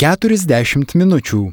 40 minučių.